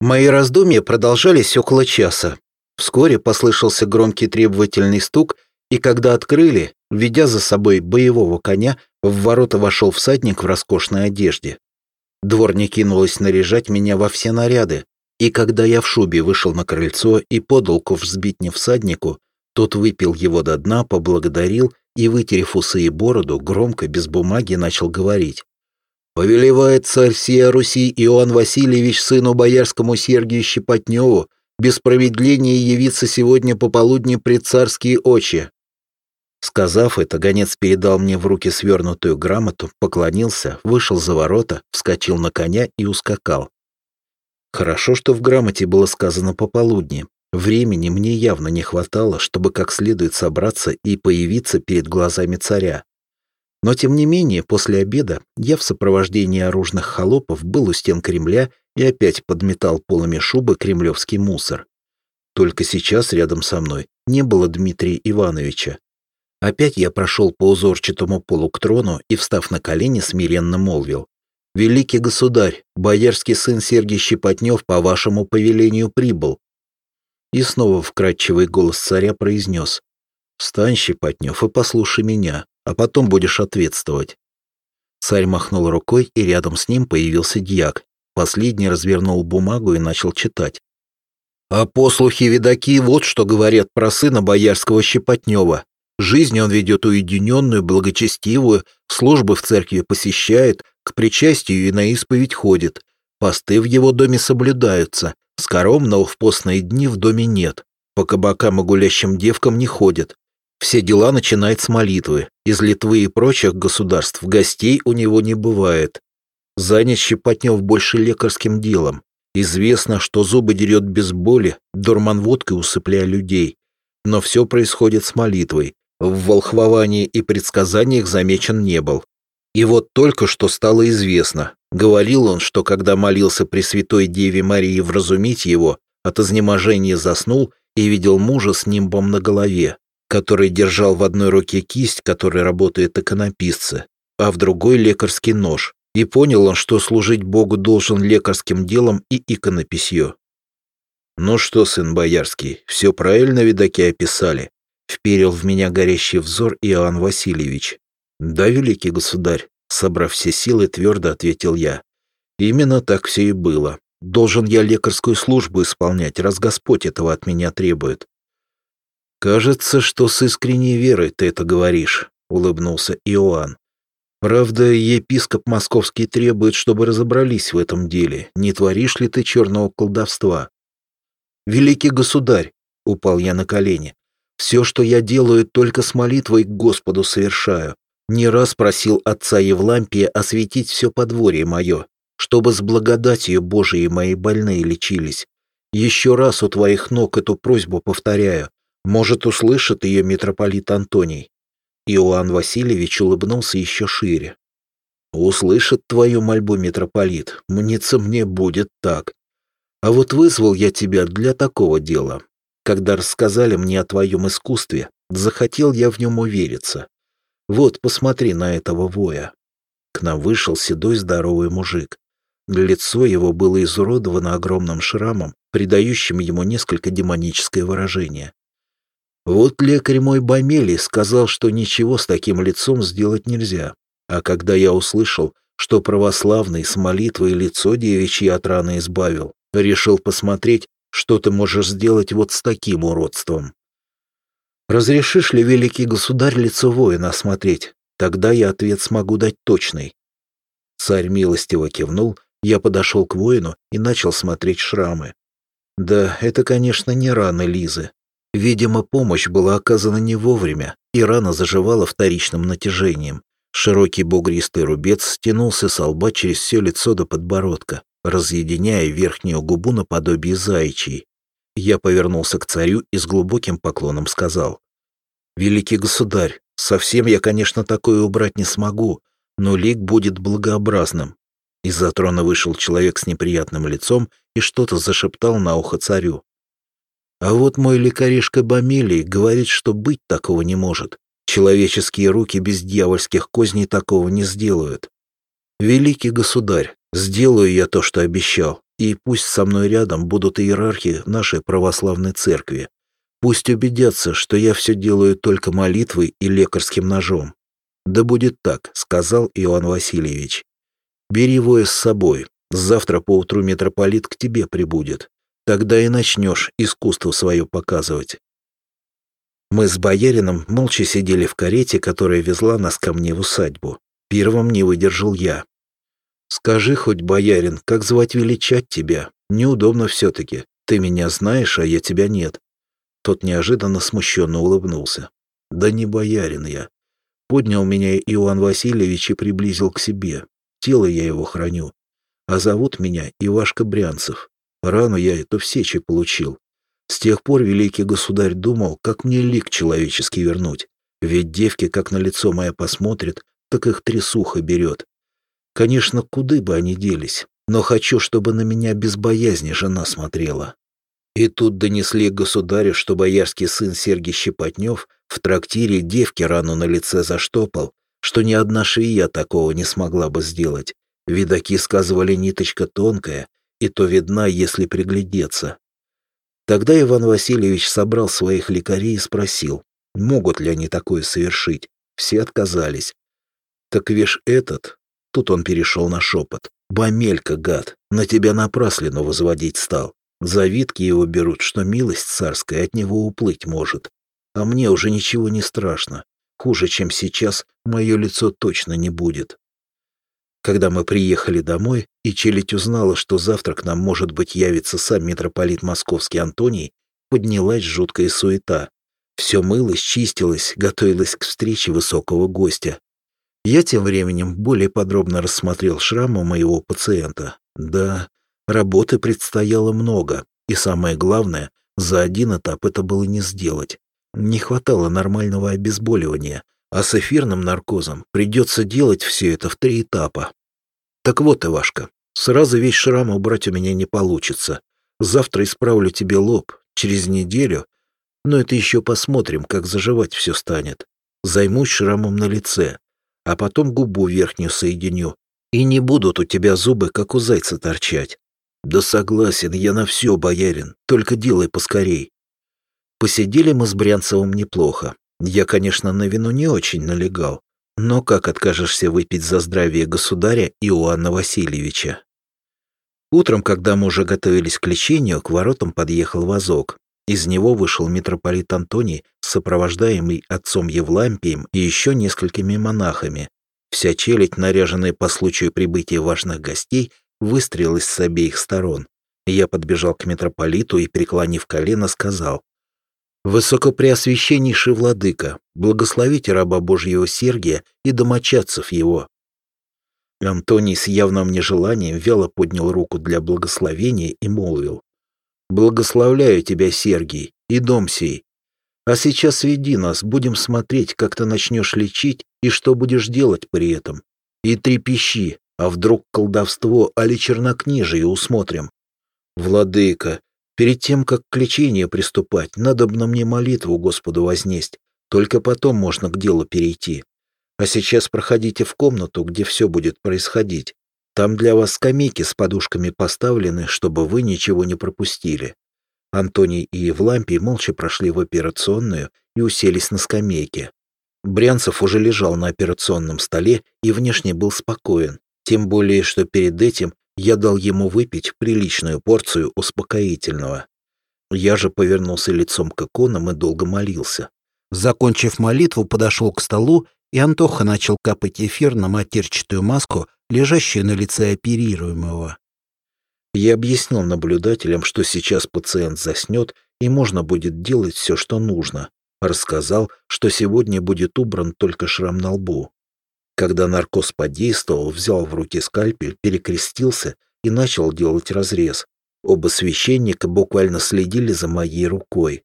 Мои раздумья продолжались около часа. Вскоре послышался громкий требовательный стук, и когда открыли, ведя за собой боевого коня, в ворота вошел всадник в роскошной одежде. Дворня кинулась наряжать меня во все наряды, и когда я в шубе вышел на крыльцо и подал ковзбитне всаднику, тот выпил его до дна, поблагодарил и, вытерев усы и бороду, громко, без бумаги, начал говорить. «Повелевает царь сия Руси Иоанн Васильевич сыну боярскому Сергию Щепотневу без промедления явиться сегодня пополудни пред царские очи». Сказав это, гонец передал мне в руки свернутую грамоту, поклонился, вышел за ворота, вскочил на коня и ускакал. Хорошо, что в грамоте было сказано пополудни. Времени мне явно не хватало, чтобы как следует собраться и появиться перед глазами царя. Но тем не менее, после обеда я в сопровождении оружных холопов был у стен Кремля и опять подметал полами шубы кремлевский мусор. Только сейчас рядом со мной не было Дмитрия Ивановича. Опять я прошел по узорчатому полу к трону и, встав на колени, смиренно молвил. «Великий государь, боярский сын Сергий Щепотнев по вашему повелению прибыл». И снова вкрадчивый голос царя произнес. «Встань, Щепотнев, и послушай меня, а потом будешь ответствовать». Царь махнул рукой, и рядом с ним появился дьяк. Последний развернул бумагу и начал читать. «А послухи видаки вот что говорят про сына боярского Щепотнева. Жизнь он ведет уединенную, благочестивую, службы в церкви посещает, к причастию и на исповедь ходит. Посты в его доме соблюдаются, скоромного в постные дни в доме нет. По кабакам и гулящим девкам не ходит. Все дела начинает с молитвы. Из Литвы и прочих государств гостей у него не бывает. Занят Щепотнев больше лекарским делом. Известно, что зубы дерет без боли, дурман водкой усыпляя людей. Но все происходит с молитвой. В волхвовании и предсказаниях замечен не был. И вот только что стало известно. Говорил он, что когда молился Пресвятой Деве Марии вразумить его, от изнеможения заснул и видел мужа с нимбом на голове, который держал в одной руке кисть, которой работает иконописцы, а в другой лекарский нож. И понял он, что служить Богу должен лекарским делом и иконописью. «Ну что, сын боярский, все правильно видаки описали?» Вперил в меня горящий взор Иоанн Васильевич. «Да, великий государь», — собрав все силы, твердо ответил я. «Именно так все и было. Должен я лекарскую службу исполнять, раз Господь этого от меня требует». «Кажется, что с искренней верой ты это говоришь», — улыбнулся Иоанн. «Правда, епископ московский требует, чтобы разобрались в этом деле. Не творишь ли ты черного колдовства?» «Великий государь», — упал я на колени, все, что я делаю, только с молитвой к Господу совершаю. Не раз просил отца Евлампия осветить все подворье мое, чтобы с благодатью Божией мои больные лечились. Еще раз у твоих ног эту просьбу повторяю. Может, услышит ее митрополит Антоний. Иоанн Васильевич улыбнулся еще шире. «Услышит твою мольбу, митрополит, мнится мне будет так. А вот вызвал я тебя для такого дела. Когда рассказали мне о твоем искусстве, захотел я в нем увериться. Вот, посмотри на этого воя. К нам вышел седой здоровый мужик. Лицо его было изуродовано огромным шрамом, придающим ему несколько демоническое выражение. Вот лекарь мой Бомелий сказал, что ничего с таким лицом сделать нельзя. А когда я услышал, что православный с молитвой лицо девичье от раны избавил, решил посмотреть, что ты можешь сделать вот с таким уродством? Разрешишь ли, великий государь, лицо воина осмотреть? Тогда я ответ смогу дать точный. Царь милостиво кивнул, я подошел к воину и начал смотреть шрамы. Да, это, конечно, не раны Лизы. Видимо, помощь была оказана не вовремя, и рана заживала вторичным натяжением. Широкий бугристый рубец стянулся с лба через все лицо до подбородка разъединяя верхнюю губу наподобие заячьей. Я повернулся к царю и с глубоким поклоном сказал. «Великий государь, совсем я, конечно, такое убрать не смогу, но лик будет благообразным». Из-за трона вышел человек с неприятным лицом и что-то зашептал на ухо царю. «А вот мой лекаришка Бамилий говорит, что быть такого не может. Человеческие руки без дьявольских козней такого не сделают. Великий государь, Сделаю я то, что обещал. И пусть со мной рядом будут иерархи нашей православной церкви. Пусть убедятся, что я все делаю только молитвой и лекарским ножом. Да будет так, сказал Иоанн Васильевич. Бери его с собой. Завтра поутру митрополит к тебе прибудет. Тогда и начнешь искусство свое показывать. Мы с боярином молча сидели в карете, которая везла нас ко мне в усадьбу. Первым не выдержал я. «Скажи хоть, боярин, как звать величать тебя? Неудобно все-таки. Ты меня знаешь, а я тебя нет». Тот неожиданно смущенно улыбнулся. «Да не боярин я. Поднял меня Иоанн Васильевич и приблизил к себе. Тело я его храню. А зовут меня Ивашка Брянцев. Рану я эту в получил. С тех пор великий государь думал, как мне лик человеческий вернуть. Ведь девки, как на лицо мое посмотрят, так их трясуха берет. Конечно, куды бы они делись, но хочу, чтобы на меня без боязни жена смотрела. И тут донесли государю, что боярский сын Сергий Щепотнев в трактире девке рану на лице заштопал, что ни одна шия такого не смогла бы сделать. Видаки сказывали, ниточка тонкая, и то видна, если приглядеться. Тогда Иван Васильевич собрал своих лекарей и спросил, могут ли они такое совершить. Все отказались. Так вишь этот, тут он перешел на шепот, Бомелька, гад, на тебя напраслину возводить стал. Завидки его берут, что милость царская от него уплыть может. А мне уже ничего не страшно. Хуже, чем сейчас, мое лицо точно не будет. Когда мы приехали домой, и челядь узнала, что завтра к нам, может быть, явится сам митрополит московский Антоний, поднялась жуткая суета. Все мылось, чистилось, готовилось к встрече высокого гостя. Я тем временем более подробно рассмотрел шрамы моего пациента. Да, работы предстояло много, и самое главное, за один этап это было не сделать. Не хватало нормального обезболивания, а с эфирным наркозом придется делать все это в три этапа. Так вот, Ивашка, сразу весь шрам убрать у меня не получится. Завтра исправлю тебе лоб, через неделю, но это еще посмотрим, как заживать все станет. Займусь шрамом на лице, а потом губу верхнюю соединю, и не будут у тебя зубы, как у зайца, торчать. Да согласен, я на все, боярин, только делай поскорей. Посидели мы с Брянцевым неплохо. Я, конечно, на вину не очень налегал, но как откажешься выпить за здравие государя Иоанна Васильевича? Утром, когда мы уже готовились к лечению, к воротам подъехал вазок. Из него вышел митрополит Антоний, сопровождаемый отцом Евлампием и еще несколькими монахами. Вся челядь, наряженная по случаю прибытия важных гостей, выстрелилась с обеих сторон. Я подбежал к митрополиту и, преклонив колено, сказал «Высокопреосвященнейший владыка, благословите раба Божьего Сергия и домочадцев его». Антоний с явным нежеланием вяло поднял руку для благословения и молвил «Благословляю тебя, Сергий, и дом сей. А сейчас веди нас, будем смотреть, как ты начнешь лечить и что будешь делать при этом. И трепещи, а вдруг колдовство, али чернокнижие усмотрим. Владыка, Перед тем, как к лечению приступать, надо бы на мне молитву Господу вознесть. Только потом можно к делу перейти. А сейчас проходите в комнату, где все будет происходить. Там для вас скамейки с подушками поставлены, чтобы вы ничего не пропустили». Антоний и Евлампий молча прошли в операционную и уселись на скамейке. Брянцев уже лежал на операционном столе и внешне был спокоен, тем более, что перед этим я дал ему выпить приличную порцию успокоительного. Я же повернулся лицом к иконам и долго молился. Закончив молитву, подошел к столу, и Антоха начал капать эфир на матерчатую маску, лежащую на лице оперируемого. Я объяснил наблюдателям, что сейчас пациент заснет, и можно будет делать все, что нужно. Рассказал, что сегодня будет убран только шрам на лбу. Когда наркоз подействовал, взял в руки скальпель, перекрестился и начал делать разрез. Оба священника буквально следили за моей рукой.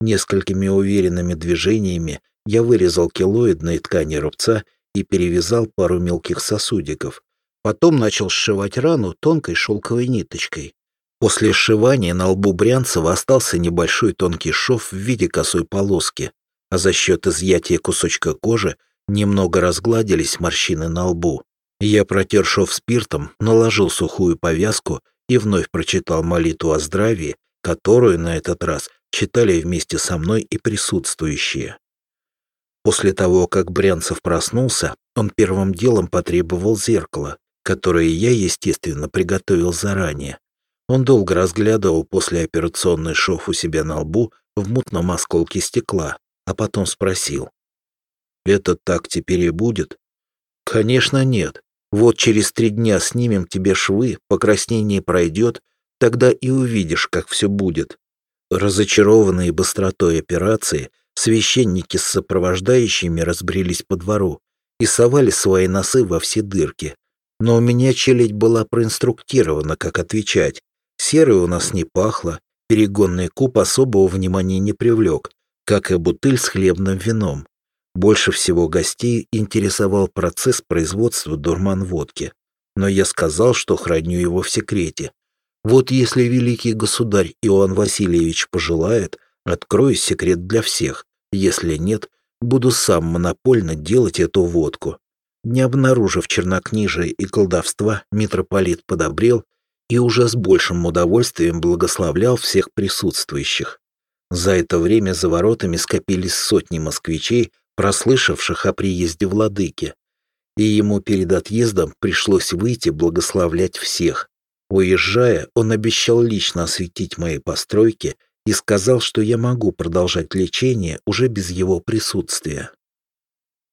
Несколькими уверенными движениями я вырезал килоидные ткани рубца и перевязал пару мелких сосудиков. Потом начал сшивать рану тонкой шелковой ниточкой. После сшивания на лбу Брянцева остался небольшой тонкий шов в виде косой полоски, а за счет изъятия кусочка кожи Немного разгладились морщины на лбу. Я протер шов спиртом, наложил сухую повязку и вновь прочитал молитву о здравии, которую на этот раз читали вместе со мной и присутствующие. После того, как Брянцев проснулся, он первым делом потребовал зеркало, которое я, естественно, приготовил заранее. Он долго разглядывал послеоперационный шов у себя на лбу в мутном осколке стекла, а потом спросил. «Это так теперь и будет?» «Конечно нет. Вот через три дня снимем тебе швы, покраснение пройдет, тогда и увидишь, как все будет». Разочарованные быстротой операции, священники с сопровождающими разбрелись по двору и совали свои носы во все дырки. Но у меня челядь была проинструктирована, как отвечать. Серый у нас не пахло, перегонный куб особого внимания не привлек, как и бутыль с хлебным вином. Больше всего гостей интересовал процесс производства дурман-водки. Но я сказал, что храню его в секрете. Вот если великий государь Иоанн Васильевич пожелает, открою секрет для всех. Если нет, буду сам монопольно делать эту водку. Не обнаружив чернокнижия и колдовства, митрополит подобрел и уже с большим удовольствием благословлял всех присутствующих. За это время за воротами скопились сотни москвичей, прослышавших о приезде владыки, и ему перед отъездом пришлось выйти благословлять всех. Уезжая, он обещал лично осветить мои постройки и сказал, что я могу продолжать лечение уже без его присутствия.